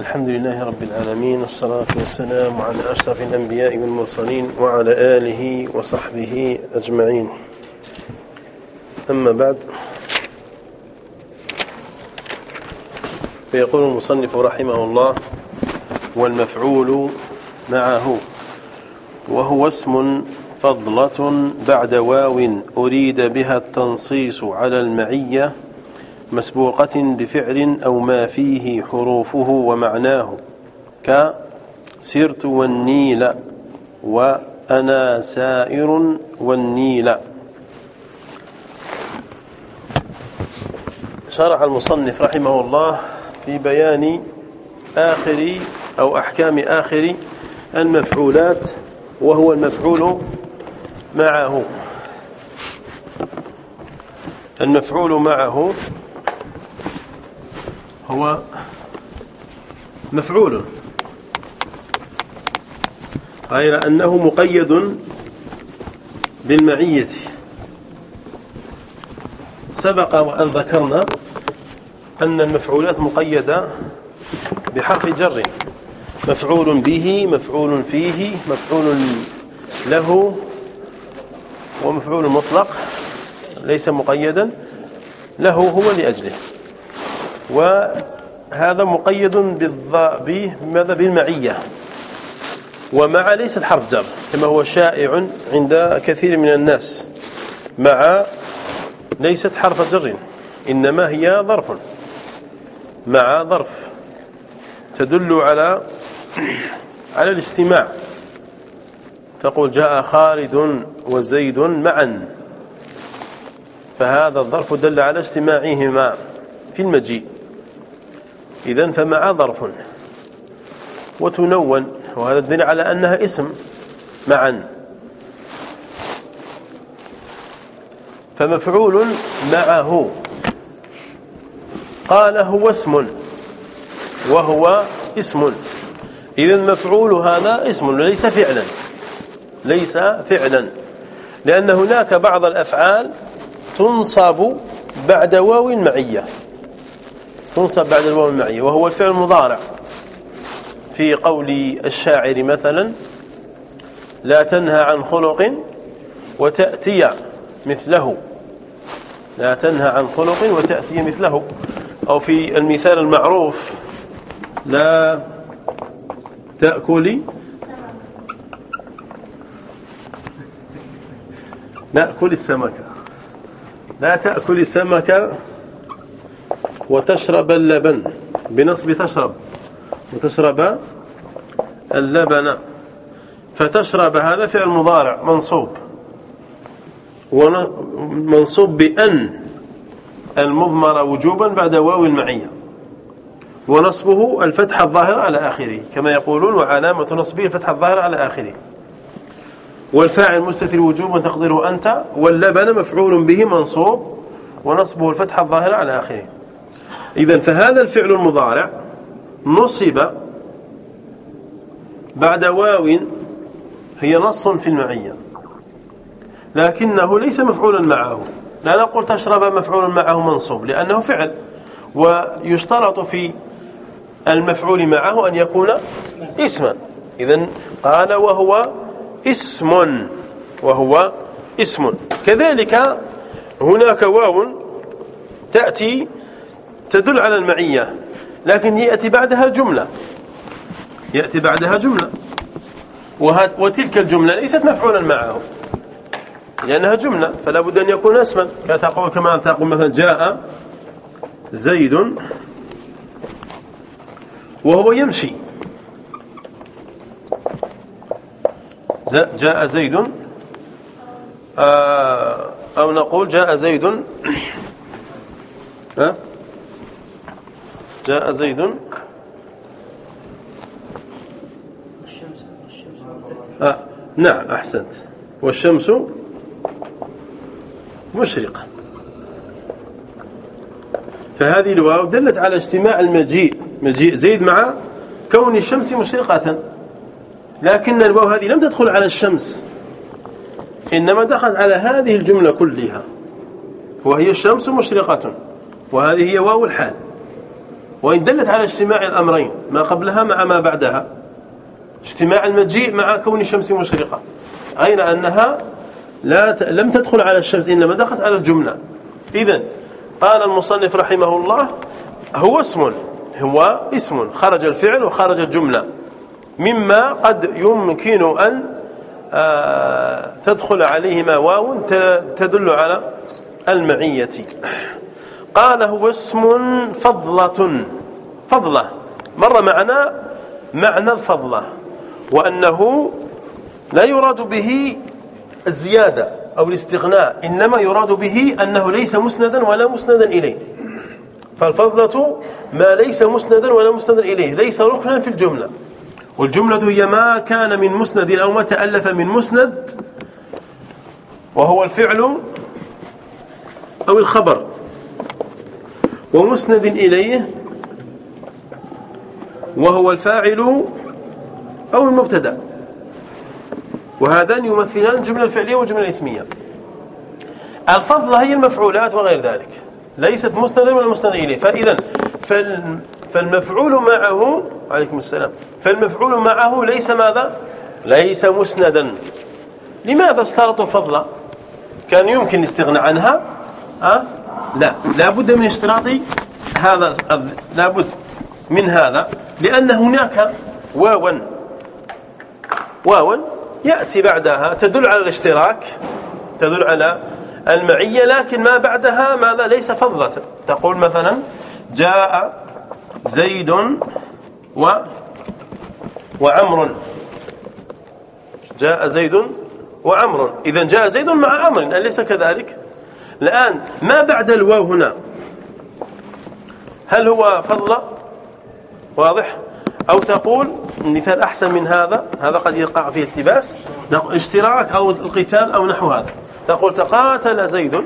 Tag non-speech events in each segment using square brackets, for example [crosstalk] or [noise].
الحمد لله رب العالمين والصلاة والسلام على أشرف الأنبياء والمرسلين وعلى آله وصحبه أجمعين. أما بعد فيقول المصنف رحمه الله والمفعول معه وهو اسم فضلة بعد واو أريد بها التنصيص على المعية مسبوقة بفعل أو ما فيه حروفه ومعناه كسرت والنيل وأنا سائر والنيل. شرح المصنف رحمه الله في بيان آخر أو أحكام آخر المفعولات وهو المفعول معه. المفعول معه هو مفعول غير أنه مقيد بالمعية. سبق وأن ذكرنا أن المفعولات مقيدة بحرف جر. مفعول به مفعول فيه مفعول له ومفعول مطلق ليس مقيدا. له هو لأجله. وهذا مقيد بماذا؟ بالمعية. ومع ليست حرف جر كما هو شائع عند كثير من الناس. مع ليست حرف جر إنما هي ظرف. مع ظرف تدل على [clears throat] على الاجتماع تقول جاء خالد وزيد معا. فهذا الظرف دل على اجتماعهما في المجيء. إذا فمع ظرف. وتنون وهذا الدليل على أنها اسم معا. فمفعول معه. قال هو اسم وهو اسم. إذا المفعول هذا اسم ليس فعلا. ليس فعلا. لأن هناك بعض الأفعال تنصب بعد واو معية. تنصب بعد الواو المعية وهو الفعل المضارع. في قول الشاعر مثلا لا تنهى عن خلق وتأتي مثله. لا تنهى عن خلق وتأتي مثله. أو في المثال المعروف لا تأكلي نأكل السمكة لا تأكل السمكة وتشرب اللبن. بنصب تشرب. وتشرب اللبن. فتشرب هذا فعل مضارع منصوب. منصوب بأن. المضمر وجوبا بعد واو المعية ونصبه الفتحة الظاهرة على آخره كما يقولون وعلامة نصبه الفتحة الظاهرة على آخره. والفاعل مستتر وجوبا تقدره أنت واللبن مفعول به منصوب ونصبه الفتحة الظاهرة على آخره. إذا فهذا الفعل المضارع نصب بعد واو هي نص في المعية. لكنه ليس مفعولا معه. لا نقول تشرب مفعول معه منصوب لأنه فعل. ويشترط في المفعول معه أن يكون اسما. إذا قال وهو اسم وهو اسم. كذلك هناك واو تأتي تدل على المعية لكن يأتي بعدها جملة. يأتي بعدها جملة. وتلك الجملة ليست مفعولا معه. لأنها جملة فلا بد أن يكون اسما. كما تقول مثلا جاء زيد وهو يمشي. جاء زيد آه، أو نقول جاء زيد ها؟ جاء زيد. آه نعم أحسنت. والشمس مشرقة. فهذه الواو دلت على اجتماع المجيء مجيء زيد مع كون الشمس مشرقة. لكن الواو هذه لم تدخل على الشمس إنما دخلت على هذه الجملة كلها. وهي الشمس مشرقة وهذه هي واو الحال. وإن دلت على اجتماع الأمرين ما قبلها مع ما بعدها. اجتماع المجيء مع كون الشمس مشرقة. أين أنها لا ت... لم تدخل على الشمس إنما دخلت على الجملة. إذا قال المصنف رحمه الله هو اسم هو اسم. خرج الفعل وخرج الجملة. مما قد يمكن أن آه، تدخل عليهما واو تدل على المعية. قال هو اسم فضلة. فضلة. مر معنا معنى الفضلة وأنه لا يراد به الزيادة أو الاستغناء إنما يراد به أنه ليس مسندا ولا مسندا إليه. فالفضلة ما ليس مسندا ولا مسندا إليه ليس ركنا في الجملة. والجملة هي ما كان من مسند أو ما تألف من مسند وهو الفعل أو الخبر. ومسند إليه وهو الفاعل أو المبتدأ. وهذان يمثلان الجملة الفعلية والجملة الاسمية. الفضلة هي المفعولات وغير ذلك. ليست مسندا ولا مسند إليه. فإذا فالمفعول معه عليكم السلام. فالمفعول معه ليس ماذا؟ ليس مسندا. لماذا اشترطوا فضلا كان يمكن الاستغناء عنها أه؟ لا لا بد من اشتراط هذا لا بد من هذا لأن هناك واوا واوا يأتي بعدها تدل على الاشتراك تدل على المعية لكن ما بعدها ماذا؟ ليس فضلة. تقول مثلا جاء زيد و وعمر. جاء زيد وعمر. إذا جاء زيد مع عمر أليس كذلك؟ الآن ما بعد الواو هنا؟ هل هو فضل؟ واضح؟ أو تقول مثال أحسن من هذا؟ هذا قد يقع فيه التباس. اشتراك أو القتال أو نحو هذا. تقول تقاتل زيد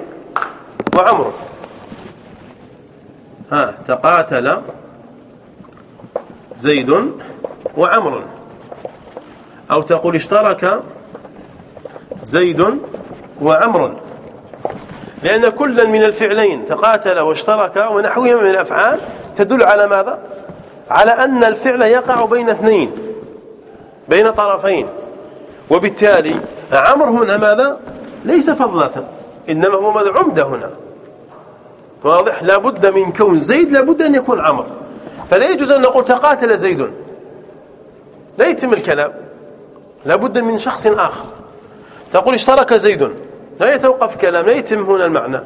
وعمر. ها تقاتل زيد وعمر. أو تقول اشترك زيد وعمر. لأن كلا من الفعلين تقاتل واشترك ونحوهما من الأفعال تدل على ماذا؟ على أن الفعل يقع بين اثنين بين طرفين. وبالتالي عمر هنا ماذا؟ ليس فضلة إنما هو ماذا عمدة هنا. واضح؟ لابد من كون زيد لابد أن يكون عمر فلا يجوز أن نقول تقاتل زيد. لا يتم الكلام. لابد من شخص آخر. تقول اشترك زيد. لا يتوقف كلام لا يتم هنا المعنى.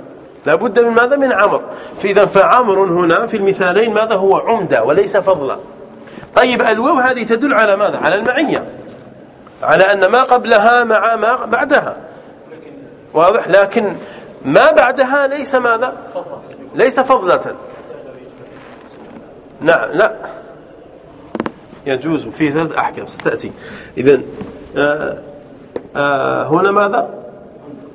لابد من ماذا؟ من عمر. فإذا فعمر هنا في المثالين ماذا هو؟ عمدة وليس فضلا. طيب الواو هذه تدل على ماذا؟ على المعية على أن ما قبلها مع ما بعدها. واضح؟ لكن ما بعدها ليس ماذا؟ ليس فضلة. نعم لا. يجوز فيه ثلاث أحكام. ستأتي. إذا آه آه هنا ماذا؟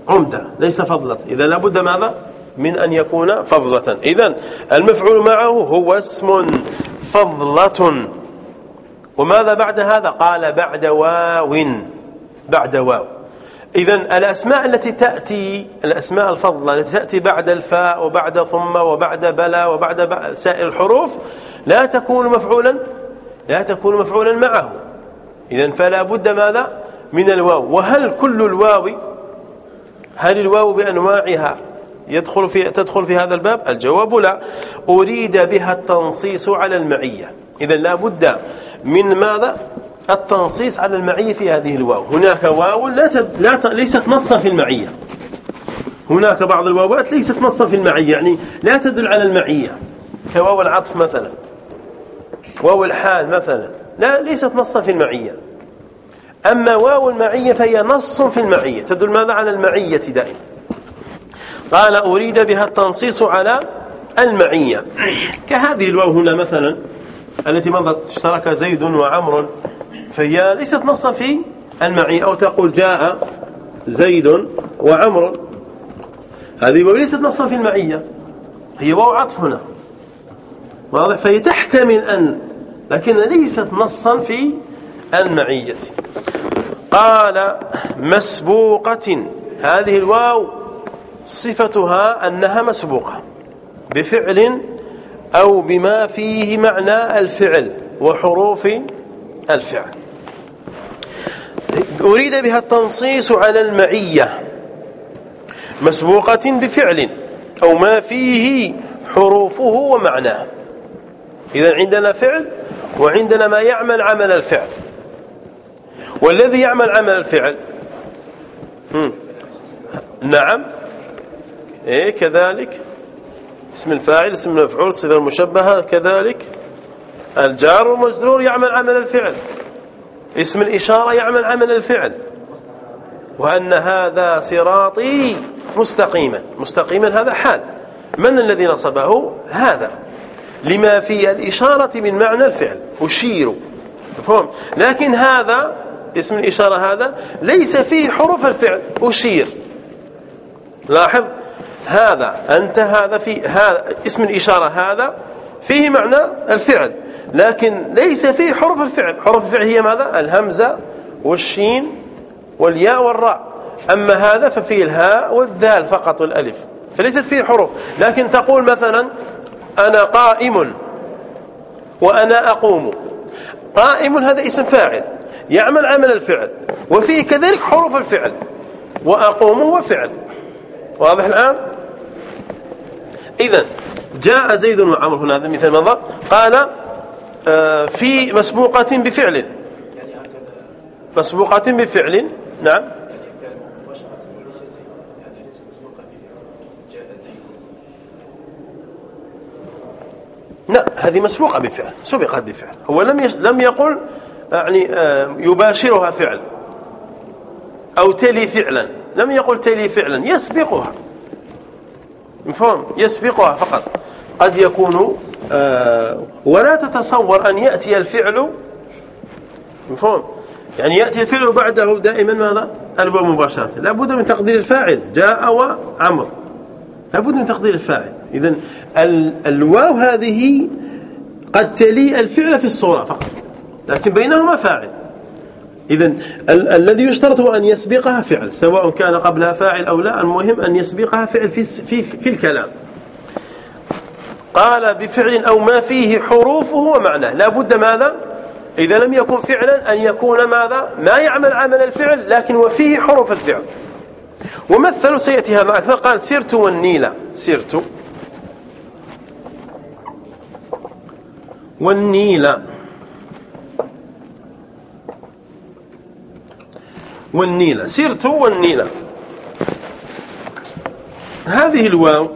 عمدة ليس فضلة. إذا لابد ماذا؟ من أن يكون فضلة. إذا المفعول معه هو اسم فضلة. وماذا بعد هذا؟ قال بعد واو. بعد واو. إذا الأسماء التي تأتي الأسماء الفضلة التي تأتي بعد الفاء وبعد ثم وبعد بلا وبعد سائر الحروف لا تكون مفعولا لا تكون مفعولا معه. إذا فلا بد ماذا؟ من الواو. وهل كل الواو هل الواو بأنواعها يدخل في تدخل في هذا الباب؟ الجواب لا. أريد بها التنصيص على المعية. إذا لا بد من ماذا؟ التنصيص على المعية في هذه الواو. هناك واو لا, تد... لا ت... ليست نصا في المعية. هناك بعض الواوات ليست نصا في المعية. يعني لا تدل على المعية. كواو العطف مثلا. واو الحال مثلا. لا ليست نصا في المعية. أما واو المعية فهي نص في المعية. تدل ماذا على المعية دائما؟ قال أريد بها التنصيص على المعية. كهذه الواو هنا مثلا التي مضت اشترك زيد وعمر فهي ليست نصا في المعية. أو تقول جاء زيد وعمر. هذه واو ليست نصا في المعية. هي واو عطف هنا. واضح؟ فهي تحتمل أن لكن ليست نصا في المعية. قال مسبوقة. هذه الواو صفتها أنها مسبوقة بفعل أو بما فيه معنى الفعل وحروف الفعل. أريد بها التنصيص على المعية. مسبوقة بفعل أو ما فيه حروفه ومعناه. إذا عندنا فعل وعندنا ما يعمل عمل الفعل. والذي يعمل عمل الفعل. نعم. إيه كذلك. اسم الفاعل اسم المفعول الصفة المشبهة كذلك. الجار والمجرور يعمل عمل الفعل. اسم الإشارة يعمل عمل الفعل. وأن هذا صراطي مستقيما. مستقيما هذا حال. من الذي نصبه؟ هذا. لما في الإشارة من معنى الفعل. أشير. مفهوم؟ لكن هذا اسم الإشارة هذا ليس فيه حروف الفعل أشير. لاحظ؟ هذا أنت هذا في هذا اسم الإشارة هذا فيه معنى الفعل لكن ليس فيه حروف الفعل. حروف الفعل هي ماذا؟ الهمزة والشين والياء والراء. أما هذا ففيه الهاء والذال فقط والألف فليست فيه حروف. لكن تقول مثلا أنا قائم وأنا أقوم. قائم هذا اسم فاعل. يعمل عمل الفعل. وفيه كذلك حروف الفعل. وأقوم هو فعل واضح الآن؟ إذا جاء زيد وعمر هنا هذا مثال مضى. قال آه، في مسبوقة بفعل. مسبوقة بفعل. نعم. لا هذه مسبوقة بفعل سبقت بفعل. هو لم لم يقل يعني آه، يباشرها فعل. أو تلي فعلا. لم يقل تلي فعلا يسبقها. مفهوم؟ يسبقها فقط. قد يكون آه ولا تتصور أن يأتي الفعل. مفهوم؟ يعني يأتي الفعل بعده دائما ماذا؟ الواو مباشرة. لابد من تقدير الفاعل. جاء وعمر لابد من تقدير الفاعل. إذا الواو هذه قد تلي الفعل في الصورة فقط. لكن بينهما فاعل. إذا ال الذي يشترط أن يسبقها فعل سواء كان قبلها فاعل أو لا المهم أن يسبقها فعل في, في, في الكلام. قال بفعل أو ما فيه حروفه ومعناه. لا بد ماذا؟ إذا لم يكن فعلا أن يكون ماذا؟ ما يعمل عمل الفعل لكن وفيه حروف الفعل. ومثل سيأتي هذا أكثر قال سرت والنيل. سرت. والنيل. والنيل سرت والنيل هذه الواو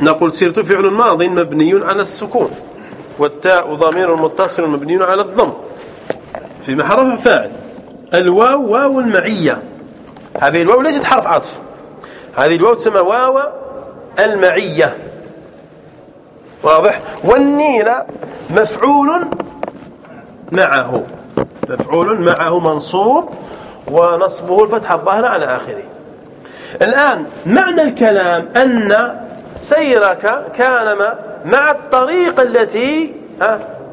نقول سرت فعل ماض مبني على السكون والتاء ضمير متصل مبني على الضم. في محرف فاعل. الواو واو المعية. هذه الواو ليست حرف عطف. هذه الواو تسمى واو المعية. واضح؟ والنيل مفعول معه. مفعول معه منصوب. ونصبه الفتحة الظاهرة على آخره. الآن معنى الكلام أن سيرك كان مع الطريق التي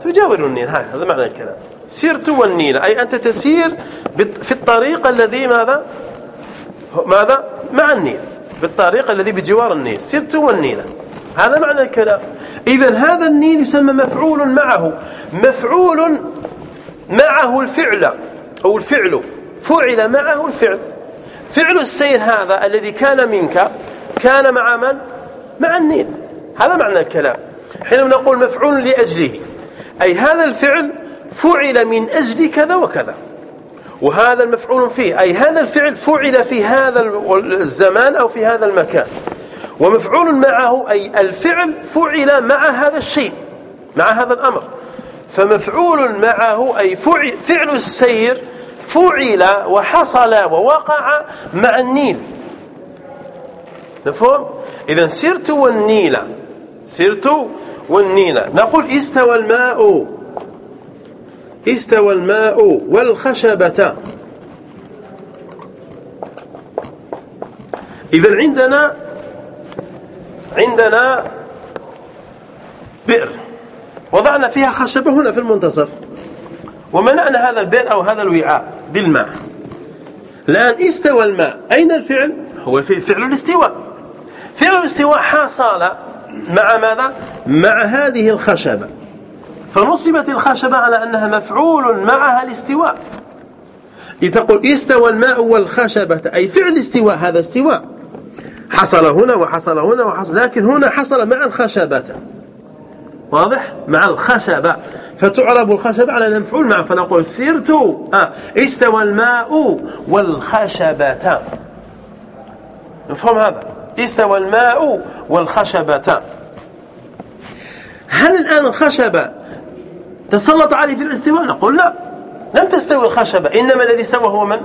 تجاور النيل. هذا معنى الكلام. سرت والنيل أي أنت تسير في الطريق الذي ماذا؟ ماذا؟ مع النيل. بالطريق الذي بجوار النيل. سرت والنيل. هذا معنى الكلام. إذا هذا النيل يسمى مفعول معه. مفعول معه الفعل أو الفعل. فعل معه الفعل. فعل السير هذا الذي كان منك كان مع من؟ مع النيل. هذا معنى الكلام. حينما نقول مفعول لأجله أي هذا الفعل فعل من أجل كذا وكذا. وهذا المفعول فيه أي هذا الفعل فعل في هذا الزمان أو في هذا المكان. ومفعول معه أي الفعل فعل مع هذا الشيء مع هذا الأمر. فمفعول معه أي فعل السير فعل وحصل ووقع مع النيل. مفهوم؟ إذا سرت والنيل سرت والنيل. نقول استوى الماء. استوى الماء والخشبة. إذا عندنا عندنا بئر. وضعنا فيها خشبة هنا في المنتصف. ومنعنا هذا البئر أو هذا الوعاء بالماء. الآن استوى الماء. أين الفعل؟ هو فعل الاستواء. فعل الاستواء حصل مع ماذا؟ مع هذه الخشبة. فنصبت الخشبة على أنها مفعول معها الاستواء. لتقول استوى الماء والخشبة أي فعل استواء هذا استواء. حصل هنا وحصل هنا وحصل لكن هنا حصل مع الخشبة. واضح؟ مع الخشبة فتعرب الخشبة على أنها مفعول معه فنقول سرت. آه استوى الماء والخشبة. مفهوم هذا؟ استوى الماء والخشبة. هل الآن الخشبة تسلط عليه في الاستواء؟ نقول لا. لم تستوي الخشبة إنما الذي استوى هو من؟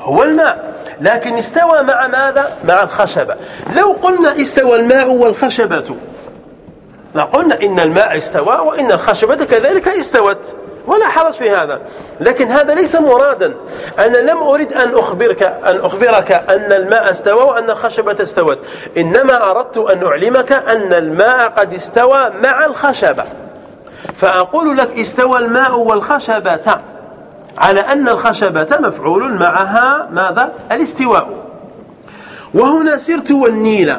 هو الماء. لكن استوى مع ماذا؟ مع الخشبة لو قلنا استوى الماء والخشبة لقلنا إن الماء استوى وإن الخشبة كذلك استوت. ولا حرج في هذا. لكن هذا ليس مرادا. أنا لم أريد أن أخبرك أن أخبرك أن الماء استوى وأن الخشبة استوت. إنما أردت أن أعلمك أن الماء قد استوى مع الخشبة فأقول لك استوى الماء والخشبة على أن الخشبة مفعول معها ماذا؟ الاستواء. وهنا سرت والنيل.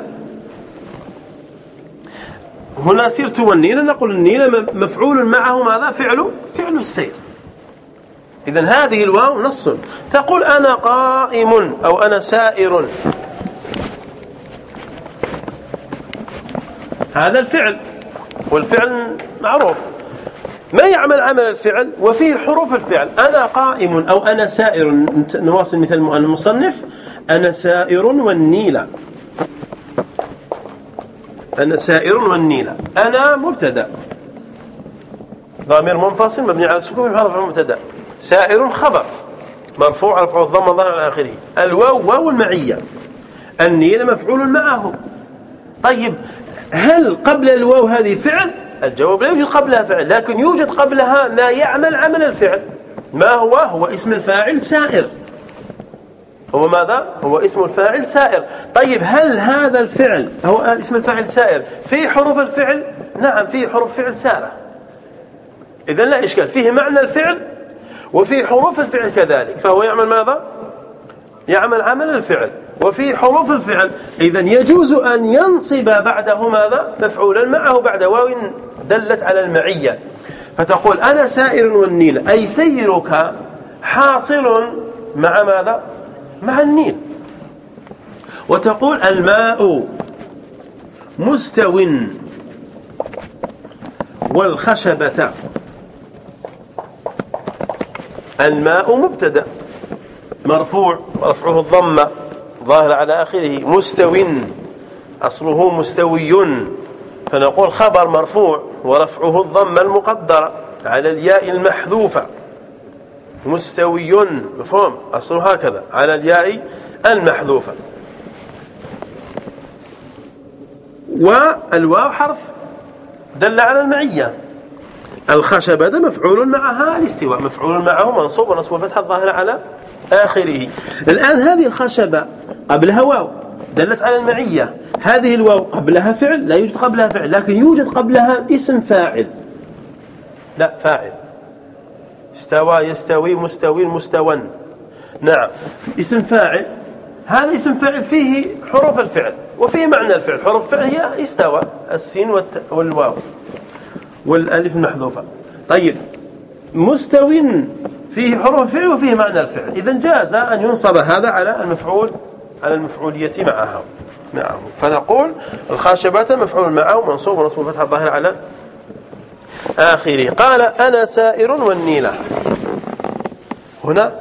هنا سرت والنيل نقول النيل مفعول معه ماذا؟ فعل فعل السير. إذا هذه الواو نص. تقول أنا قائم أو أنا سائر. هذا الفعل والفعل معروف. ما يعمل عمل الفعل؟ وفيه حروف الفعل. أنا قائم أو أنا سائر. نواصل مثل المصنف. أنا سائر والنيل. أنا سائر والنيل أنا مبتدأ. ضامير منفصل مبني على السكون في حرف المبتدا سائر خبر. مرفوع رفع الضم ظهر على آخره. الواو واو المعية. النيل مفعول معه. طيب هل قبل الواو هذه فعل؟ الجواب لا يوجد قبلها فعل لكن يوجد قبلها ما يعمل عمل الفعل. ما هو؟ هو اسم الفاعل سائر. هو ماذا؟ هو اسم الفاعل سائر. طيب هل هذا الفعل هو اسم الفاعل سائر في حروف الفعل؟ نعم فيه حروف فعل سارة. إذا لا إشكال. فيه معنى الفعل وفي حروف الفعل كذلك. فهو يعمل ماذا؟ يعمل عمل الفعل وفي حروف الفعل. إذا يجوز أن ينصب بعده ماذا؟ مفعولا معه بعد واو دلت على المعية. فتقول أنا سائر والنيل أي سيرك حاصل مع ماذا؟ مع النيل. وتقول الماء مستو والخشبة. الماء مبتدأ. مرفوع ورفعه الضمه ظاهر على آخره. مستو أصله مستوي. فنقول خبر مرفوع ورفعه الضمه المقدرة على الياء المحذوفة. مستوي مفهوم؟ أصله هكذا على الياء المحذوفة. والواو حرف دل على المعية. الخشبة مفعول معها الاستواء مفعول معه منصوب ونصب الفتحة الظاهرة على آخره. الآن هذه الخشبة قبلها واو دلت على المعية. هذه الواو قبلها فعل لا يوجد قبلها فعل لكن يوجد قبلها اسم فاعل. لا فاعل. استوى يستوي مستوي مستوى. نعم. اسم فاعل هذا اسم فاعل فيه حروف الفعل وفيه معنى الفعل. حروف الفعل هي استوى السين والواو والألف المحذوفة. طيب. مستو فيه حروف الفعل وفيه معنى الفعل. اذا جاز أن ينصب هذا على المفعول على المفعولية معها معه فنقول الخاشبات مفعول معه منصوب ونصب الفتحة الظاهرة على آخره. قال أنا سائر والنيلة. هنا؟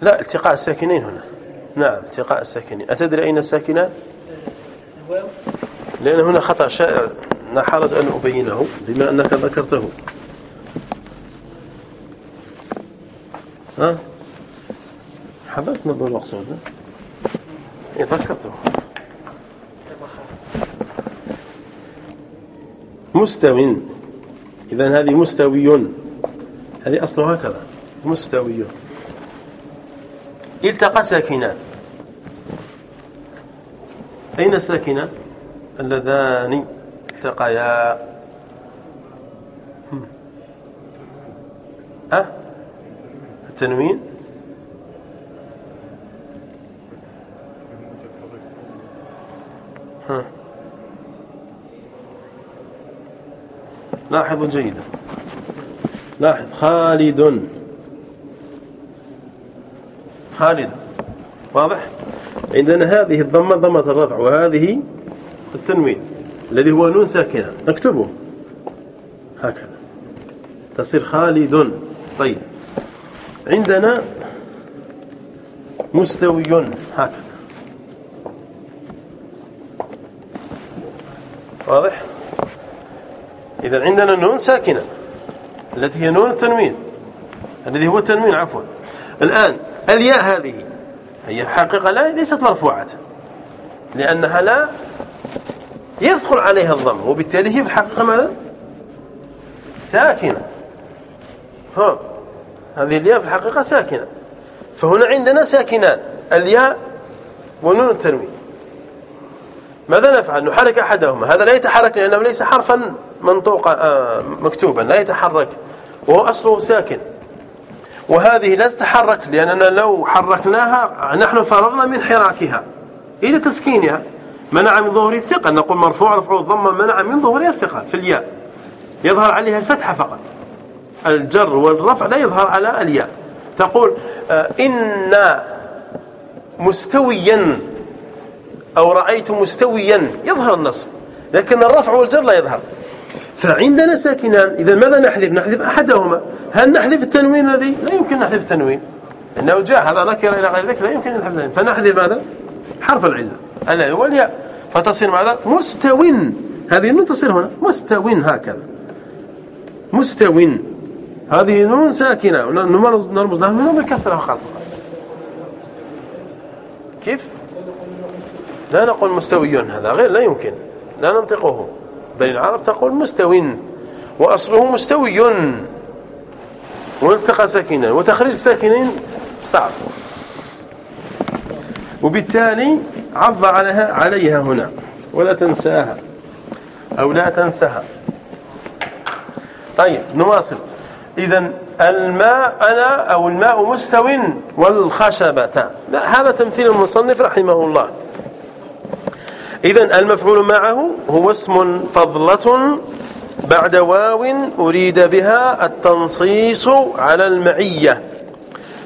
لا التقاء الساكنين هنا. نعم التقاء الساكنين. أتدري أين الساكنان؟ لأن هنا خطأ شائع. لا حرج أن أبينه بما أنك ذكرته. ها؟ حببت نظر المقصود إيه ذكرته. مستو. إذا هذه مستوي. هذه أصلها هكذا. مستوي. التقى ساكنان. أين الساكنان؟ اللذان التقيا. أه؟ التنوين؟ ها. لاحظوا جيدا. لاحظ خالد. خالد. واضح؟ عندنا هذه الضمة ضمة الرفع وهذه التنوين الذي هو نون ساكنة. نكتبه هكذا. تصير خالد. طيب. عندنا مستوي. هكذا. واضح؟ إذا عندنا نون ساكنة. التي هي نون التنوين. الذي هو التنوين عفوا. الآن الياء هذه هي حقيقة لا ليست مرفوعة. لأنها لا يدخل عليها الضم وبالتالي هي في الحقيقة ماذا؟ ساكنة. ها هذه الياء في الحقيقة ساكنة. فهنا عندنا ساكنان الياء ونون التنوين. ماذا نفعل؟ نحرك أحدهما. هذا لا يتحرك لأنه ليس حرفا. منطوقا آه مكتوبا لا يتحرك وهو أصله ساكن. وهذه لا تتحرك لأننا لو حركناها نحن فرغنا من حراكها. إلى تسكينها. منع من ظهور الثقل نقول مرفوع رفع الضمة منع من ظهور الثقل في الياء. يظهر عليها الفتحة فقط. الجر والرفع لا يظهر على الياء. تقول آه، إن مستويا أو رأيت مستويا يظهر النصب. لكن الرفع والجر لا يظهر. فعندنا ساكنان. إذا ماذا نحذف نحذف أحدهما. هل نحذف التنوين الذي لا يمكن نحذف التنوين. إنه جاء هذا نكر إلى غير ذلك لا يمكن نحذف التنوين. فنحذف ماذا؟ حرف العلة. الأ والياء فتصير ماذا؟ مستو. هذه النون تصير هنا. مستو هكذا. مستو. هذه نون ساكنة. نرمز لها من بالكسرة فقط. كيف؟ لا نقول مستوي هذا غير لا يمكن. لا ننطقه. بل العرب تقول مستو وأصله مستوي والتقى ساكنا وتخريج الساكنين صعب. وبالتالي عض عليها, عليها هنا. ولا تنساها. أو لا تنساها. طيب نواصل. إذا الماء أنا أو الماء مستو والخشبة. هذا تمثيل المصنف رحمه الله. إذا المفعول معه هو اسم فضلة بعد واو أريد بها التنصيص على المعية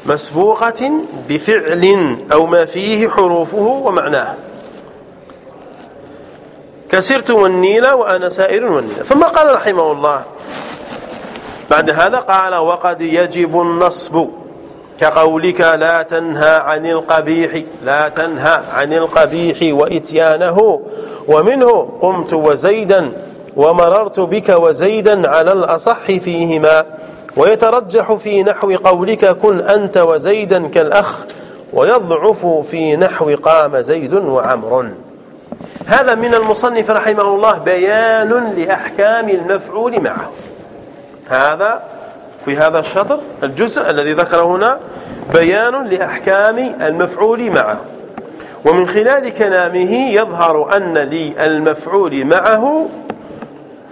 مسبوقة بفعل أو ما فيه حروفه ومعناه. كسرت والنيل وأنا سائر والنيل. ثم قال رحمه الله بعد هذا قال وقد يجب النصب. كقولك لا تنهى عن القبيح لا تنهى عن القبيح وإتيانه ومنه قمت وزيدا ومررت بك وزيدا على الأصح فيهما ويترجح في نحو قولك كن أنت وزيدا كالأخ ويضعف في نحو قام زيد وعمر. هذا من المصنف رحمه الله بيان لأحكام المفعول معه. هذا في هذا الشطر الجزء الذي ذكره هنا بيان لأحكام المفعول معه. ومن خلال كلامه يظهر أن للمفعول معه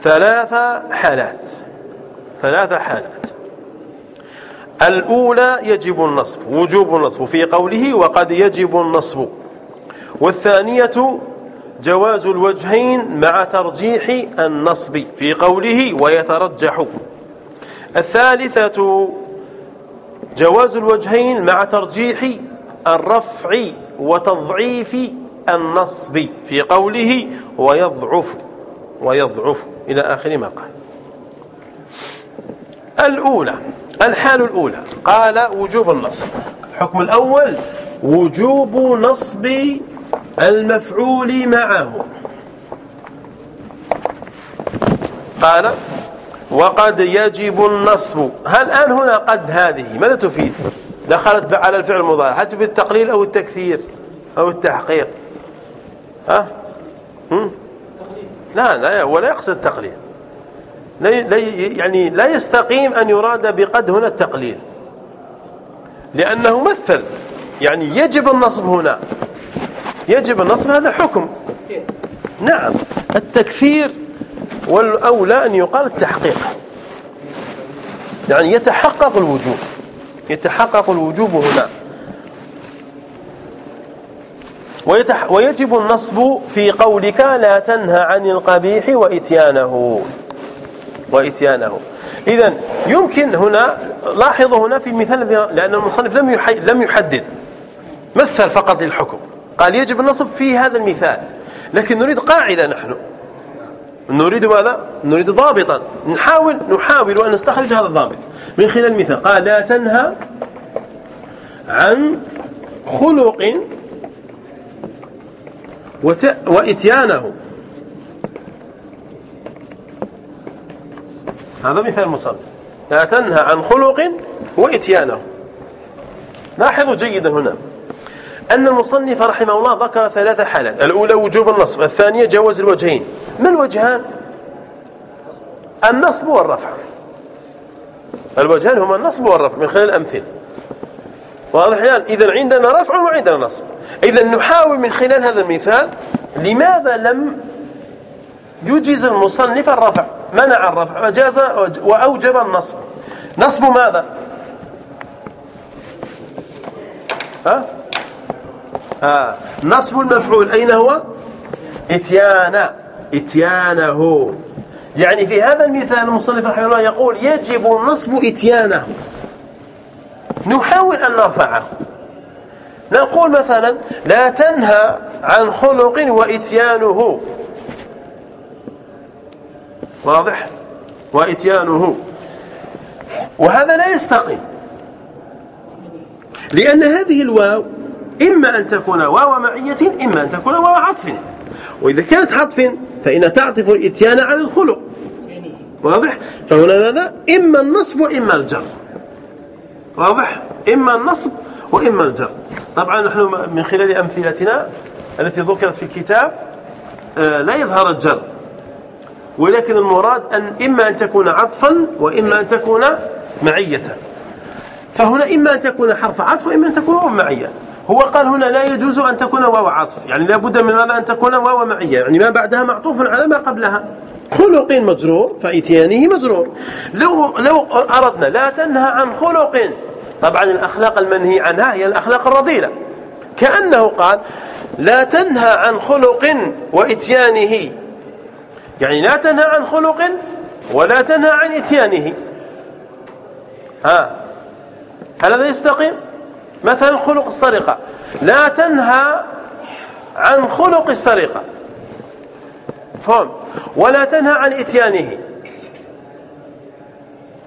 ثلاث حالات. ثلاث حالات. الأولى يجب النصب وجوب النصب في قوله وقد يجب النصب. والثانية جواز الوجهين مع ترجيح النصب في قوله ويترجح. الثالثة جواز الوجهين مع ترجيح الرفع وتضعيف النصب في قوله ويضعف ويضعف إلى آخر ما قال. الأولى الحال الأولى قال وجوب النصب. الحكم الأول وجوب نصب المفعول معه. قال وقد يجب النصب. هل الآن هنا قد هذه؟ ماذا تفيد؟ دخلت على الفعل المضارع. هل تفيد التقليل أو التكثير أو التحقيق؟ ها؟ هم؟ لا لا ولا يقصد التقليل. لا يعني لا يستقيم أن يراد بقد هنا التقليل. لأنه مثل. يعني يجب النصب هنا. يجب النصب هذا حكم. نعم. التكفير والأولى أن يقال التحقيق. يعني يتحقق الوجوب. يتحقق الوجوب هنا. ويجب النصب في قولك لا تنهى عن القبيح وإتيانه. وإتيانه. إذا يمكن هنا لاحظوا هنا في المثال الذي لأن المصنف لم لم يحدد. مثل فقط للحكم. قال يجب النصب في هذا المثال. لكن نريد قاعدة نحن. نريد ماذا؟ نريد ضابطا. نحاول نحاول أن نستخرج هذا الضابط. من خلال المثال. قال لا تنهى عن خلق وإتيانه. هذا مثال مصنف لا تنهى عن خلق وإتيانه. لاحظوا جيدا هنا أن المصنف رحمه الله ذكر ثلاث حالات. الأولى وجوب النصب الثانية جواز الوجهين. ما الوجهان النصب والرفع. الوجهان هما النصب والرفع من خلال الأمثلة. واضح يعني إذا عندنا رفع وعندنا نصب. إذا نحاول من خلال هذا المثال لماذا لم يجيز المصنف الرفع؟ منع الرفع وجاز وأوجب النصب. نصب ماذا؟ ها؟ آه. نصب المفعول أين هو؟ اتيان إتيانه. يعني في هذا المثال المصنف رحمه الله يقول يجب نصب إتيانه. نحاول أن نرفعه. نقول مثلا لا تنهى عن خلق وإتيانه. واضح؟ وإتيانه. وهذا لا يستقيم. لأن هذه الواو إما أن تكون واو معية إما أن تكون واو عطف. وإذا كانت عطف فإن تعطف الإتيان على الخلق. واضح؟ فهنا هذا إما النصب وإما الجر. واضح؟ إما النصب وإما الجر. طبعا نحن من خلال أمثلتنا التي ذكرت في الكتاب آه، لا يظهر الجر. ولكن المراد أن إما أن تكون عطفا وإما أن تكون معية. فهنا إما أن تكون حرف عطف وإما أن تكون معية. هو قال هنا لا يجوز أن تكون واو عطف يعني لا بد من ماذا؟ أن تكون واو معية. يعني ما بعدها معطوف على ما قبلها. خلق مجرور فإتيانه مجرور. لو, لو أردنا لا تنهى عن خلق. طبعا الأخلاق المنهي عنها هي الأخلاق الرذيلة. كأنه قال لا تنهى عن خلق وإتيانه. يعني لا تنهى عن خلق ولا تنهى عن إتيانه. ها؟ هل هذا يستقيم؟ مثلا خلق السرقة. لا تنهى عن خلق السرقة. فهم؟ ولا تنهى عن إتيانه.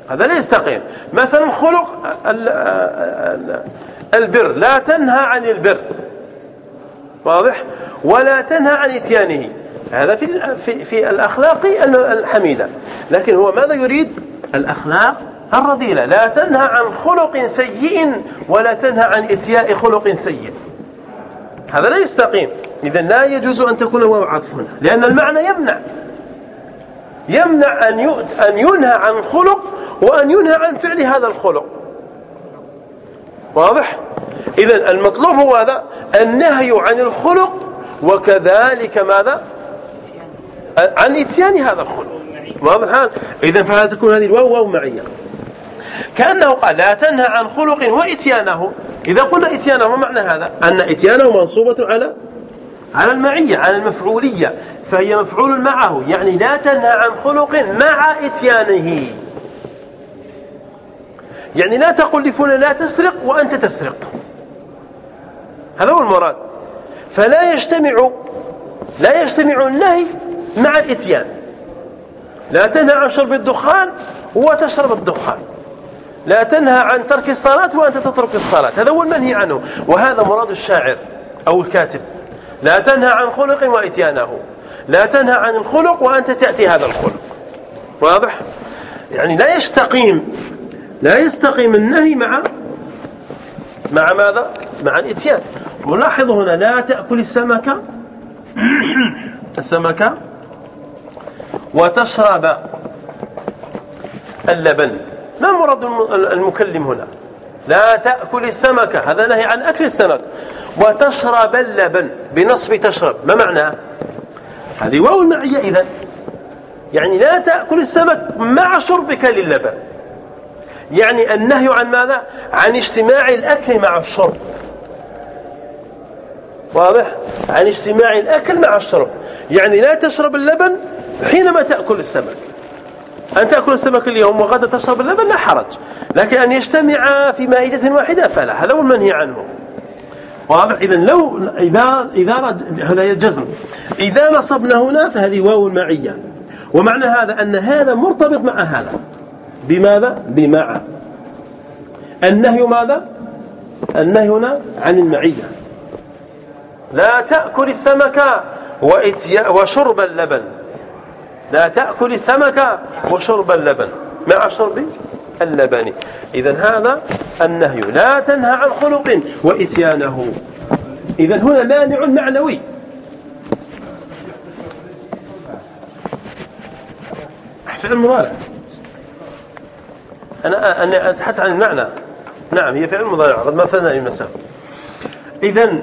هذا لا يستقيم. مثلا خلق البر. لا تنهى عن البر. واضح؟ ولا تنهى عن إتيانه. هذا في في في الأخلاق الحميدة. لكن هو ماذا يريد؟ الأخلاق الرذيلة. لا تنهى عن خلق سيء ولا تنهى عن إتياء خلق سيء. هذا لا يستقيم. إذا لا يجوز أن تكون واو عطف هنا لأن المعنى يمنع. يمنع أن أن ينهى عن خلق وأن ينهى عن فعل هذا الخلق. واضح؟ إذا المطلوب هو هذا النهي عن الخلق وكذلك ماذا؟ عن إتيان هذا الخلق. واضح إذا فلا تكون هذه الواو واو معية. كأنه قال لا تنهى عن خلق وإتيانه. إذا قلنا إتيانه ما معنى هذا؟ أن إتيانه منصوبة على على المعية على المفعولية فهي مفعول معه يعني لا تنهى عن خلق مع إتيانه. يعني لا تقل لفلان لا تسرق وأنت تسرق. هذا هو المراد. فلا يجتمع لا يجتمع النهي مع الإتيان. لا تنهى عن شرب الدخان وتشرب الدخان. لا تنهى عن ترك الصلاة وأنت تترك الصلاة. هذا هو المنهي عنه. وهذا مراد الشاعر أو الكاتب. لا تنهى عن خلق وإتيانه. لا تنهى عن الخلق وأنت تأتي هذا الخلق. واضح؟ يعني لا يستقيم لا يستقيم النهي مع مع ماذا؟ مع الإتيان. ملاحظ هنا لا تأكل السمك. [clears throat] السمك وتشرب اللبن. ما مراد المكلم هنا؟ لا تأكل السمك هذا نهي عن أكل السمك. وتشرب اللبن بنصب تشرب ما معناه هذه واو المعية إذن. يعني لا تأكل السمك مع شربك للبن. يعني النهي عن ماذا؟ عن اجتماع الأكل مع الشرب. واضح؟ عن اجتماع الأكل مع الشرب. يعني لا تشرب اللبن حينما تأكل السمك. أن تأكل السمك اليوم وغدا تشرب اللبن لا حرج لكن أن يجتمع في مائدة واحدة فلا هذا هو المنهي عنه. واضح؟ إذا لو إذا إذا هذا جزم. إذا نصبنا هنا فهذه واو المعية ومعنى هذا أن هذا مرتبط مع هذا. بماذا؟ بمع. النهي ماذا؟ النهي هنا عن المعية. لا تأكل السمك وشرب اللبن. لا تأكل السمك وشرب اللبن. مع شرب اللبن. إذا هذا النهي. لا تنهى عن خلق وإتيانه. إذا هنا مانع معنوي. فعل مضارع أنا أنا أتحدث عن المعنى. نعم هي فعل مضارع. قد مثلنا المساء إذا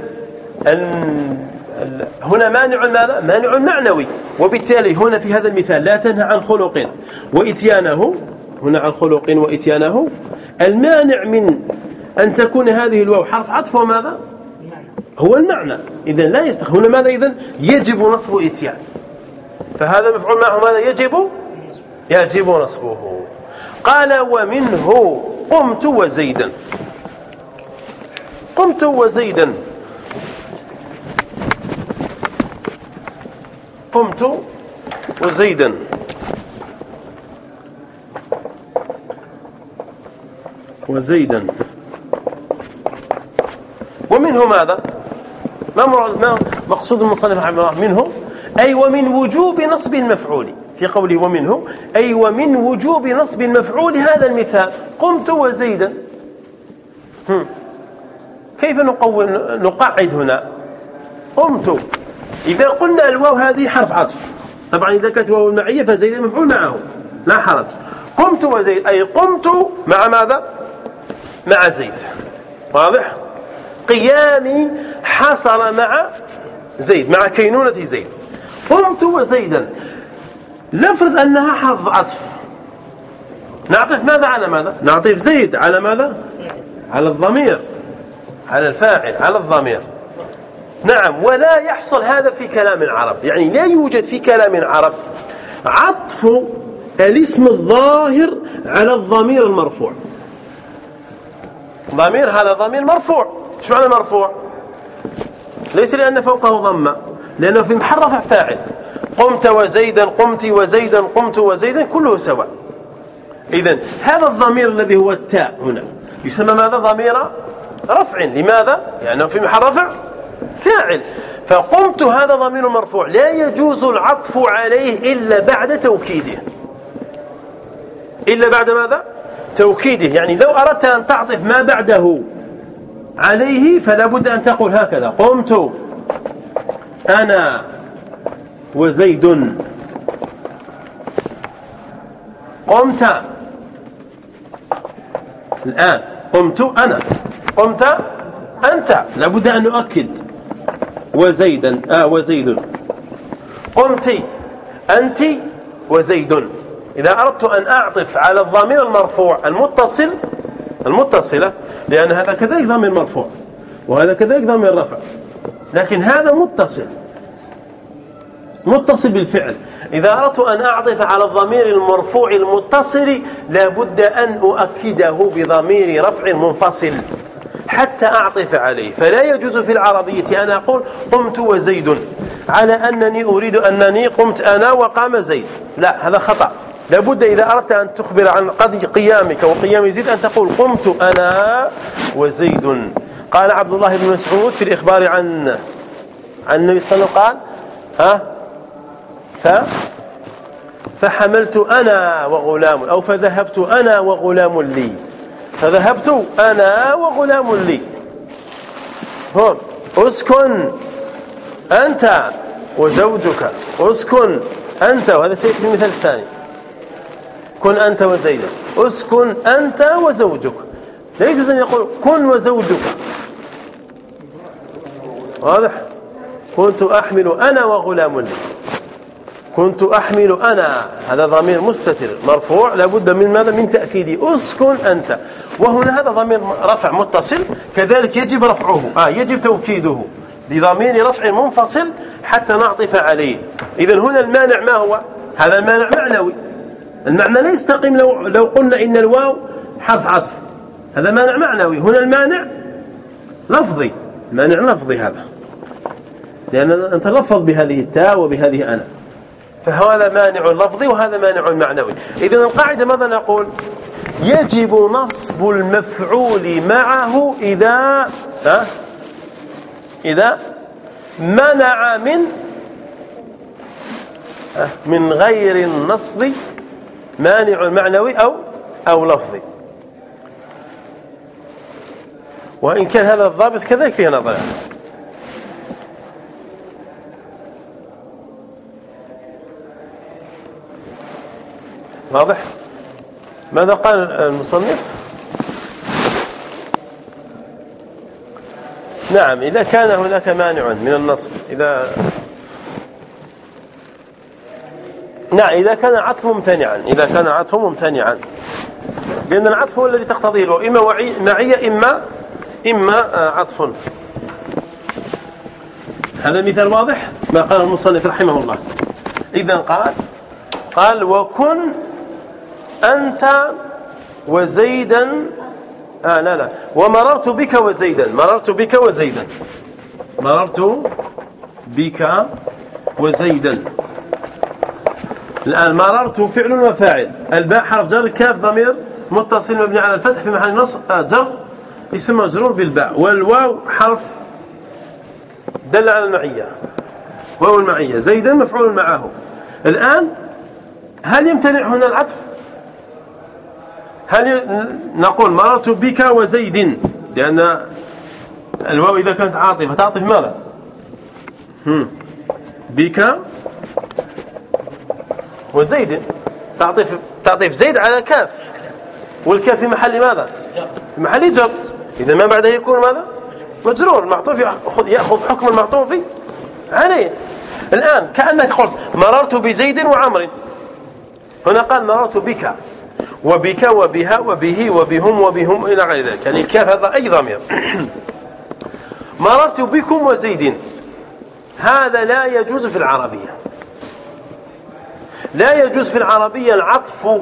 هنا مانع ماذا؟ مانع معنوي. وبالتالي هنا في هذا المثال لا تنهى عن خلق وإتيانه هنا عن خلق وإتيانه. المانع من أن تكون هذه الواو حرف عطف وماذا؟ هو المعنى. إذا لا يستخ هنا ماذا إذا يجب نصب إتيان. فهذا مفعول معه ماذا يجب؟ يجب نصبه. قال ومنه قمت وزيدا. قمت وزيدا. قمت وزيدا. وزيدا. ومنه ماذا ما مقصود المصنف منه أي ومن وجوب نصب المفعول. في قوله ومنه أي ومن وجوب نصب المفعول هذا المثال. قمت وزيدا. كيف نقعد هنا؟ قمت. إذا قلنا الواو هذه حرف عطف. طبعا إذا كانت واو المعية فزيد مفعول معه. لا حرج. قمت وزيد أي قمت مع ماذا؟ مع زيد. واضح؟ قيامي حصل مع زيد مع كينونة زيد. قمت وزيدا. نفرض أنها حرف عطف. نعطف ماذا على ماذا؟ نعطف زيد على ماذا؟ على الضمير. على الفاعل على الضمير. نعم ولا يحصل هذا في كلام العرب. يعني لا يوجد في كلام العرب عطف الاسم الظاهر على الضمير المرفوع. ضمير هذا ضمير مرفوع. إيش معنى مرفوع؟ ليس لأن فوقه ضمة لأنه في محرف فاعل. قمت وزيدا قمت وزيدا قمت وزيدا كله سواء. إذا هذا الضمير الذي هو التاء هنا يسمى ماذا؟ ضمير رفع. لماذا؟ لأنه في محرف فاعل. فقمت هذا ضمير مرفوع. لا يجوز العطف عليه إلا بعد توكيده. إلا بعد ماذا؟ توكيده. يعني لو أردت أن تعطف ما بعده عليه فلا بد أن تقول هكذا. قمت أنا وزيد. قمت الآن. قمت أنا. قمت أنت. لابد أن نؤكد. وزيدا. آه وزيد. قمت أنت وزيد. إذا أردت أن أعطف على الضمير المرفوع المتصل المتصلة لأن هذا كذلك ضمير مرفوع وهذا كذلك ضمير رفع. لكن هذا متصل. متصل بالفعل. إذا أردت أن أعطف على الضمير المرفوع المتصل لابد أن أؤكده بضمير رفع منفصل. حتى أعطف عليه. فلا يجوز في العربية أن أقول قمت وزيد. على أنني أريد أنني قمت أنا وقام زيد. لا هذا خطأ. لابد إذا أردت أن تخبر عن قيامك وقيام زيد أن تقول قمت أنا وزيد. قال عبد الله بن مسعود في الإخبار عن عن النبي صلى الله عليه وسلم قال ها؟ ف فحملت أنا وغلام أو فذهبت أنا وغلام لي. فذهبت أنا وغلام لي. هون أسكن أنت وزوجك. أسكن أنت وهذا سيأتي في المثال الثاني. كن أنت وزيدا أسكن أنت وزوجك. لا يجوز أن يقول كن وزوجك. واضح؟ كنت أحمل أنا وغلام لي. كنت أحمل أنا. هذا ضمير مستتر. مرفوع. لابد من ماذا؟ من تأكيد أسكن أنت. وهنا هذا ضمير رفع متصل. كذلك يجب رفعه. آه يجب توكيده. بضمير رفع منفصل حتى نعطف عليه. إذا هنا المانع ما هو؟ هذا المانع معنوي. المعنى لا يستقيم. لو, لو قلنا إن الواو حرف عطف. هذا مانع معنوي. هنا المانع لفظي. مانع لفظي هذا. لأن نتلفظ بهذه التاء وبهذه أنا. فهذا مانع لفظي وهذا مانع معنوي إذا القاعدة ماذا نقول؟ يجب نصب المفعول معه إذا ها؟ إذا منع من من غير النصب مانع معنوي أو أو لفظي وإن كان هذا الضابط كذلك فيه نظر واضح؟ ماذا قال المصنف؟ نعم إذا كان هناك مانع من النصب إذا نعم إذا كان عطف ممتنعا إذا كان عطف ممتنعا. لأن العطف هو الذي تقتضيه له إما معية إما إما آه، عطف. هذا مثال واضح؟ ما قال المصنف رحمه الله. إذا قال قال وكن أنت وزيدا آه لا لا. ومررت بك وزيدا مررت بك وزيدا. مررت بك وزيدا. الآن مررت فعل وفاعل. الباء حرف جر الكاف ضمير متصل مبني على الفتح في محل نص آه جر. اسم مجرور بالباء. والواو حرف دل على المعية. واو المعية. زيدا مفعول معه. الآن هل يمتنع هنا العطف؟ هل نقول مررت بك وزيد؟ لأن الواو إذا كانت عاطفة تعطف ماذا؟ بك وزيد. تعطف تعطف زيد على كاف والكاف في محل ماذا؟ في محل جر. إذا ما بعده يكون ماذا؟ مجرور. المعطوف يأخذ, حكم المعطوف عليه. الآن كأنك قلت مررت بزيد وعمر. هنا قال مررت بك. وبك وبها وبه وبهم وبهم إلى غير ذلك. يعني الكاف هذا أي ضمير؟ [coughs] مررت بكم وزيد. هذا لا يجوز في العربية. لا يجوز في العربية العطف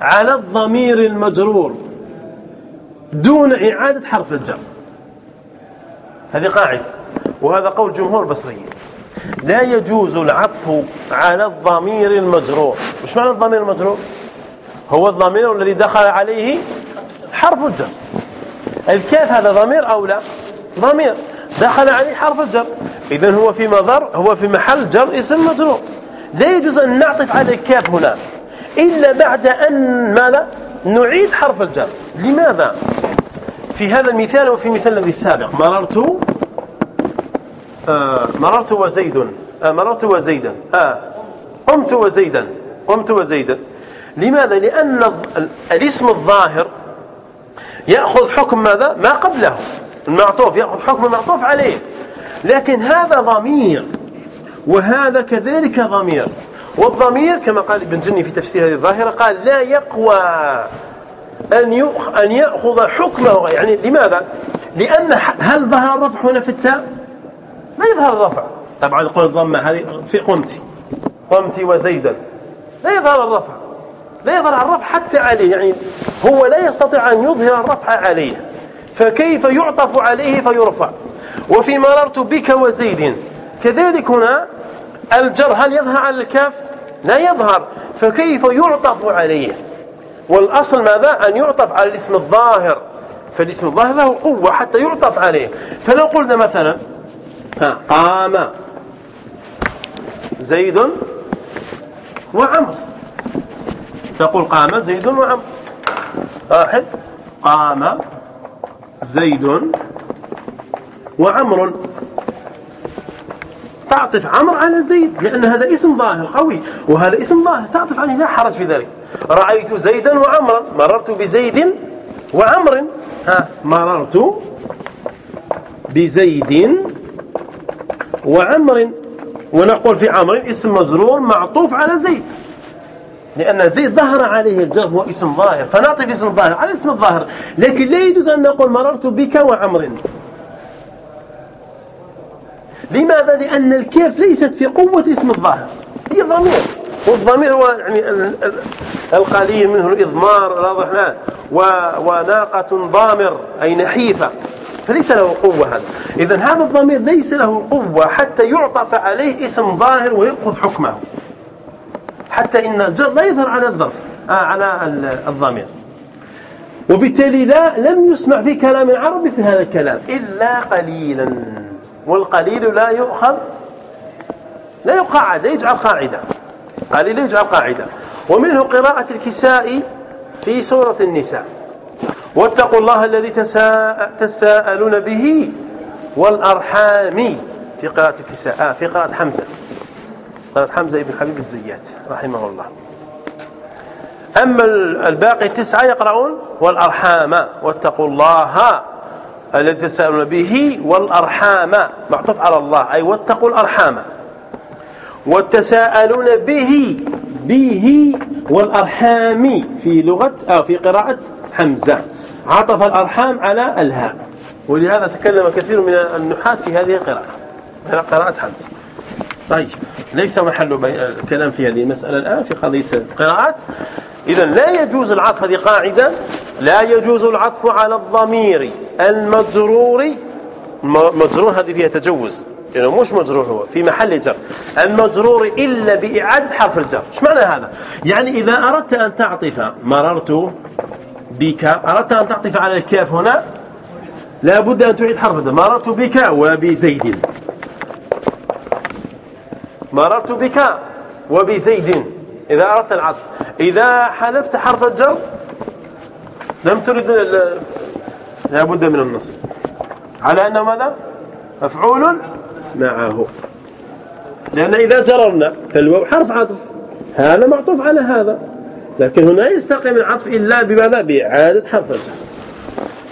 على الضمير المجرور دون إعادة حرف الجر. هذه قاعدة وهذا قول جمهور البصريين لا يجوز العطف على الضمير المجرور. مش معنى الضمير المجرور؟ هو الضمير الذي دخل عليه حرف الجر. الكاف هذا ضمير أو لا؟ ضمير. دخل عليه حرف الجر. إذا هو في مضر هو في محل جر اسم مجرور. لا يجوز أن نعطف على الكاف هنا. إلا بعد أن ماذا؟ نعيد حرف الجر. لماذا؟ في هذا المثال وفي المثال الذي السابق. مررت آه مررت وزيد. آه مررت وزيدا. آه قمت وزيدا. قمت وزيدا. لماذا؟ لأن الاسم الظاهر يأخذ حكم ماذا؟ ما قبله. المعطوف يأخذ حكم المعطوف عليه. لكن هذا ضمير وهذا كذلك ضمير. والضمير كما قال ابن جني في تفسير هذه الظاهرة قال لا يقوى أن أن يأخذ حكمه. يعني لماذا؟ لأن هل ظهر الرفع هنا في التاء؟ ما يظهر الرفع طبعا يقول الضمة هذه في قمت قمت وزيدا. لا يظهر الرفع. لا يظهر الرفع حتى عليه يعني هو لا يستطيع أن يظهر الرفع عليه. فكيف يعطف عليه فيرفع. وفي مررت بك وزيد. كذلك هنا الجر هل يظهر على الكاف؟ لا يظهر. فكيف يعطف عليه؟ والأصل ماذا؟ أن يعطف على الاسم الظاهر. فالاسم الظاهر له قوة حتى يعطف عليه. فلو قلنا مثلا قام زيد وعمر. تقول قام زيد وعمر. واحد. قام زيد وعمر. تعطف عمر على زيد لأن هذا اسم ظاهر قوي وهذا اسم ظاهر. تعطف عليه لا حرج في ذلك. رأيت زيدا وعمرا مررت بزيد وعمر. ها مررت بزيد وعمر. ونقول في عمر اسم مجرور معطوف على زيد. لأن زيد ظهر عليه الجر هو اسم ظاهر. فنعطف اسم الظاهر. على اسم الظاهر. لكن لا يجوز أن نقول مررت بك وعمر. لماذا؟ لأن الكاف ليست في قوة اسم الظاهر. هي ضمير. والضمير هو يعني القليل منه الإضمار وناقة ضامر أي نحيفة. فليس له قوة هذا. إذا هذا الضمير ليس له قوة حتى يعطف عليه اسم ظاهر ويأخذ حكمه. حتى إن الجر لا يظهر على الظرف آه على الضمير. وبالتالي لا لم يسمع في كلام عربي في هذا الكلام إلا قليلا. والقليل لا يؤخذ لا يقعد يجعل قاعدة. قليل يجعل قاعدة. ومنه قراءة الكساء في سورة النساء. واتقوا الله الذي تساءلون به والأرحام في قراءة الكساء آه في قراءة حمزة. قراءة حمزة ابن حبيب الزيات رحمه الله. أما الباقي التسعة يقرؤون والأرحام واتقوا الله الذي تساءلون به والأرحام معطوف على الله أي واتقوا الأرحام. والتساءلون به به والأرحام في لغة أو في قراءة حمزة. عطف الأرحام على الهاء. ولهذا تكلم كثير من النحاة في هذه القراءة قراءة حمزة. طيب ليس محل الكلام في هذه المسألة الآن في قضية القراءات. إذا لا يجوز العطف هذه قاعدة لا يجوز العطف على الضمير المجرور. مجرور هذه فيها تجوز لأنه يعني مش مجرور هو في محل جر. المجرور إلا بإعادة حرف الجر. إيش معنى هذا؟ يعني إذا أردت أن تعطف مررت بك أردت أن تعطف على الكاف هنا لا بد أن تعيد حرف الجر. مررت بك وبزيد. مررت بك وبزيد. إذا أردت العطف. إذا حذفت حرف الجر لم ترد لا بد من النص. على أنه ماذا؟ مفعول معه. لأن إذا جررنا فالواو حرف عطف. هذا معطوف على هذا. لكن هنا يستقيم العطف إلا بماذا؟ بإعادة حرف الجر.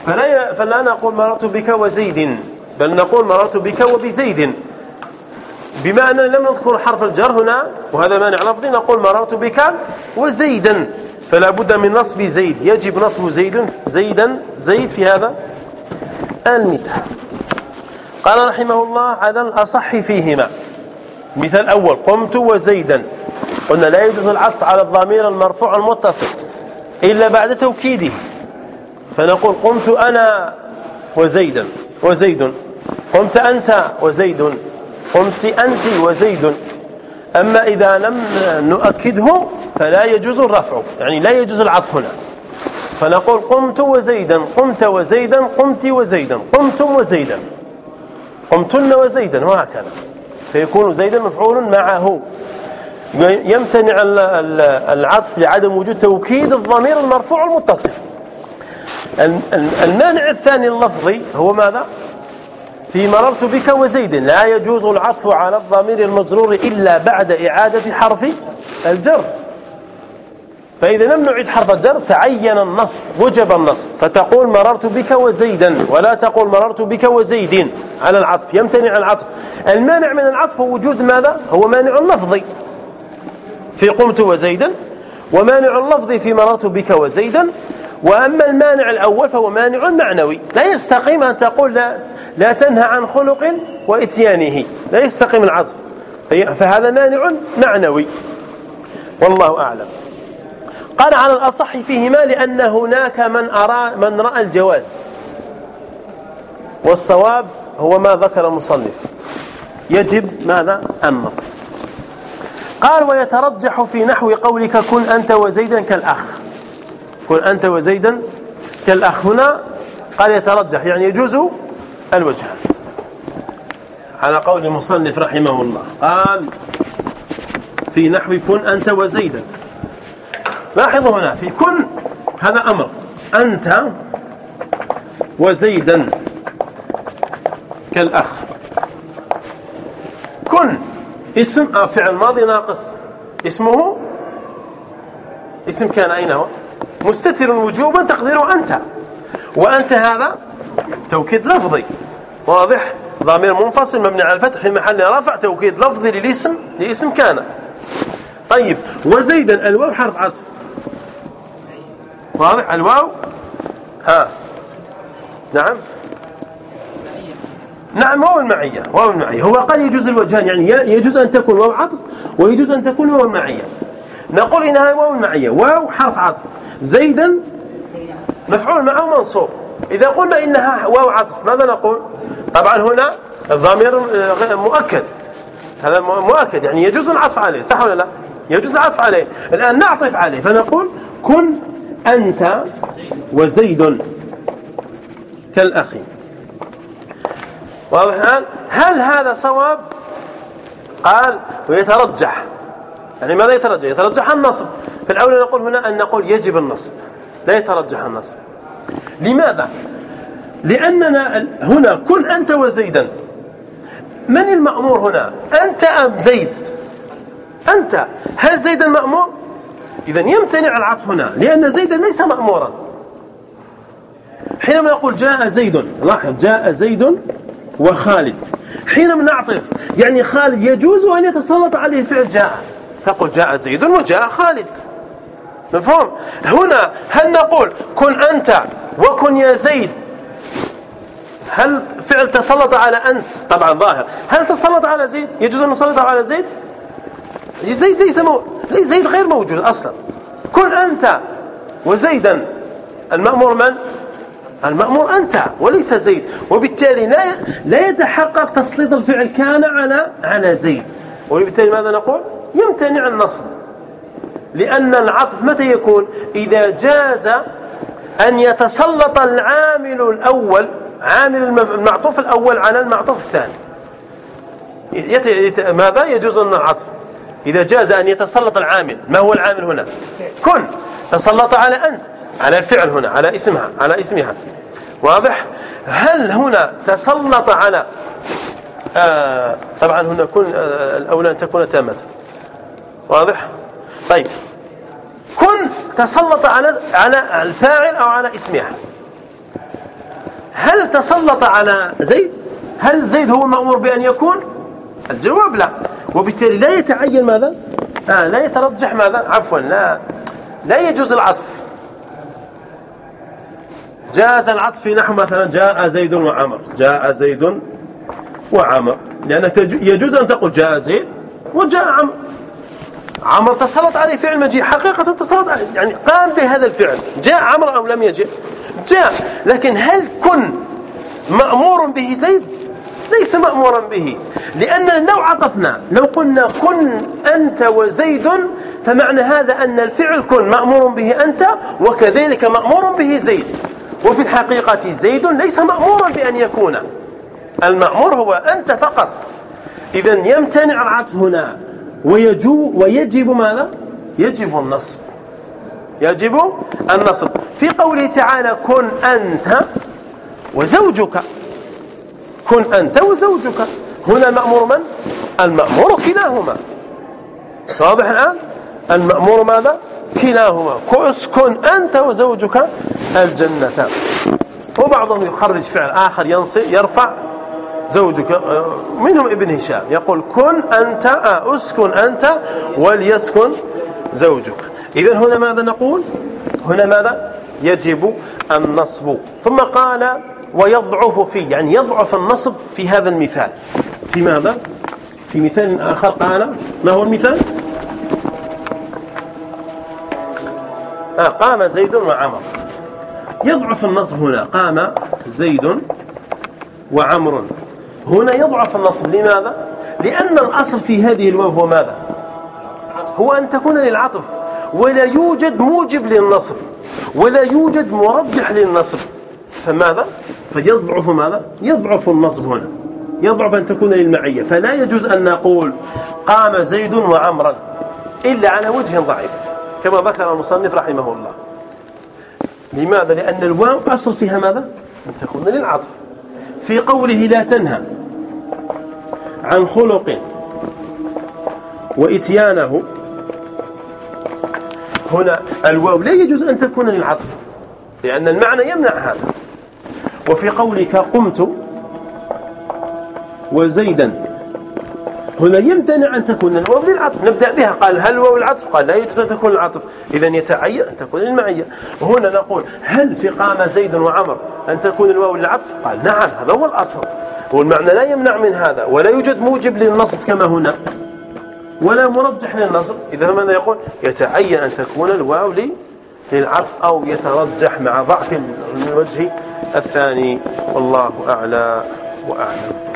فلا, فلا نقول مررت بك وزيد. بل نقول مررت بك وبزيد. بما أننا لم نذكر حرف الجر هنا وهذا مانع لفظي نقول مررت بك وزيدا. فلا بد من نصب زيد. يجب نصب زيد زيدا زيد في هذا المثال. قال رحمه الله على الأصح فيهما. مثال أول قمت وزيدا. قلنا لا يجوز العطف على الضمير المرفوع المتصل إلا بعد توكيده. فنقول قمت أنا وزيدا وزيد. قمت أنت وزيد. قمت أنت وزيد. أما إذا لم نؤكده فلا يجوز الرفع يعني لا يجوز العطف هنا. فنقول قمت وزيدا قمت وزيدا قمت وزيدا قمتم وزيدا. قمتن وزيدا وهكذا. فيكون زيدا مفعول معه. يمتنع العطف لعدم وجود توكيد الضمير المرفوع المتصل. المانع الثاني اللفظي هو ماذا؟ في مررت بك وزيد لا يجوز العطف على الضمير المجرور إلا بعد إعادة حرف الجر. فإذا لم نعيد حرف الجر تعين النصب وجب النصب. فتقول مررت بك وزيدا ولا تقول مررت بك وزيد على العطف. يمتنع العطف. المانع من العطف هو وجود ماذا؟ هو مانع لفظي في قمت وزيدا ومانع اللفظي في مررت بك وزيدا وأما المانع الأول فهو مانع معنوي. لا يستقيم أن تقول لا, لا تنهى عن خلق وإتيانه. لا يستقيم العطف. فهذا مانع معنوي. والله أعلم. قال على الأصح فيهما لأن هناك من, أرى من رأى الجواز. والصواب هو ما ذكر المصنف. يجب ماذا؟ النص. قال ويترجح في نحو قولك كن أنت وزيدا كالأخ. كن أنت وزيدا كالأخ هنا قال يترجح يعني يجوز الوجه. على قول المصنف رحمه الله قال في نحو كن أنت وزيدا. لاحظوا هنا في كن هذا أمر. أنت وزيدا كالأخ. كن اسم آه، فعل ماضي ناقص اسمه. اسم كان أين هو؟ مستتر وجوبا تقديره أنت. وأنت هذا توكيد لفظي. واضح؟ ضمير منفصل مبني على الفتح في محل رفع توكيد لفظي للاسم لاسم كان. طيب وزيدا الواو حرف عطف. واضح؟ الواو؟ ها. نعم. نعم واو المعية واو المعية. هو قال يجوز الوجهان يعني يجوز أن تكون واو عطف ويجوز أن تكون واو المعية. نقول إنها واو المعية واو حرف عطف. زيدا مفعول معه منصوب. إذا قلنا إنها واو عطف ماذا نقول؟ طبعا هنا الضمير مؤكد. هذا مؤكد يعني يجوز العطف عليه صح ولا لا؟ يجوز العطف عليه. الآن نعطف عليه فنقول كن أنت وزيد كالأخ واضح الآن؟ هل هذا صواب؟ قال ويترجح. يعني ماذا يترجح. يترجح النصب. في الأول نقول هنا أن نقول يجب النصب. لا يترجح النصب. لماذا؟ لأننا هنا كن أنت وزيدا. من المأمور هنا؟ أنت أم زيد؟ أنت. هل زيدا مأمور؟ إذا يمتنع العطف هنا لأن زيدا ليس مأمورا. حينما نقول جاء زيد لاحظ جاء زيد وخالد. حينما نعطف يعني خالد يجوز أن يتسلط عليه فعل جاء. تقول جاء زيد وجاء خالد. مفهوم؟ هنا هل نقول كن أنت وكن يا زيد؟ هل فعل تسلط على أنت؟ طبعا ظاهر. هل تسلط على زيد؟ يجوز أن نسلط على زيد؟ زيد ليس مو... زيد غير موجود أصلا. كن أنت وزيدا. المأمور من؟ المأمور أنت وليس زيد. وبالتالي لا لا يتحقق تسليط الفعل كان على على زيد. وبالتالي ماذا نقول؟ يمتنع النصب. لأن العطف متى يكون؟ إذا جاز أن يتسلط العامل الأول عامل المعطوف الأول على المعطوف الثاني. ماذا؟ يجوز أن العطف. إذا جاز أن يتسلط العامل ما هو العامل هنا؟ كن. تسلط على أنت على الفعل هنا على اسمها على اسمها. واضح؟ هل هنا تسلط على؟ آه طبعا هنا كن آه الأولى أن تكون تامة. واضح؟ طيب. كن تسلط على على الفاعل أو على اسمها. هل تسلط على زيد؟ هل زيد هو المأمور بأن يكون؟ الجواب لا. وبالتالي لا يتعين ماذا؟ آه لا يترجح ماذا؟ عفوا لا. لا يجوز العطف. جاز العطف نحو مثلا جاء زيد وعمر. جاء زيد وعمر. لأنك يجوز أن تقول جاء زيد وجاء عمر. عمر تسلط عليه فعل مجيء. حقيقة تسلط عليه يعني قام بهذا الفعل. جاء عمر أو لم يجئ؟ جاء. لكن هل كن مأمور به زيد؟ ليس مأمورا به. لأننا لو عطفنا لو قلنا كن أنت وزيد فمعنى هذا أن الفعل كن مأمور به أنت وكذلك مأمور به زيد. وفي الحقيقة زيد ليس مأمورا بأن يكون. المأمور هو أنت فقط. إذا يمتنع العطف هنا. ويجو ويجب ماذا؟ يجب النصب. يجب النصب. في قوله تعالى كن أنت وزوجك. كن أنت وزوجك. هنا المأمور من؟ المأمور كلاهما. واضح الآن؟ المأمور ماذا؟ كلاهما. اسكن أنت وزوجك الجنة. وبعضهم يخرج فعل آخر ينصب يرفع زوجك آه، منهم ابن هشام يقول كن أنت آه، أسكن أنت وليسكن زوجك. إذا هنا ماذا نقول؟ هنا ماذا؟ يجب النصب. ثم قال ويضعف فيه يعني يضعف النصب في هذا المثال. في ماذا؟ في مثال آخر قال ما هو المثال؟ آه قام زيد وعمر. يضعف النصب هنا قام زيد وعمر. هنا يضعف النصب. لماذا؟ لأن الأصل في هذه الواو هو ماذا؟ هو أن تكون للعطف. ولا يوجد موجب للنصب. ولا يوجد مرجح للنصب. فماذا؟ فيضعف ماذا؟ يضعف النصب هنا. يضعف أن تكون للمعية. فلا يجوز أن نقول قام زيد وعمرا إلا على وجه ضعيف كما ذكر المصنف رحمه الله. لماذا؟ لأن الواو أصل فيها ماذا؟ أن تكون للعطف. في قوله لا تنهى عن خلق وإتيانه. هنا الواو لا يجوز أن تكون للعطف لأن المعنى يمنع هذا. وفي قولك قمت وزيدا. هنا يمتنع أن تكون الواو للعطف. نبدأ بها. قال هل واو العطف قال لا يجوز أن تكون العطف. إذا يتعين أن تكون المعية. وهنا نقول هل في قام زيد وعمر أن تكون الواو للعطف؟ قال نعم هذا هو الأصل. والمعنى لا يمنع من هذا. ولا يوجد موجب للنصب كما هنا. ولا مرجح للنصب. إذا ماذا يقول يتعين أن تكون الواو للعطف أو يترجح مع ضعف الوجه الثاني. والله أعلى وأعلم.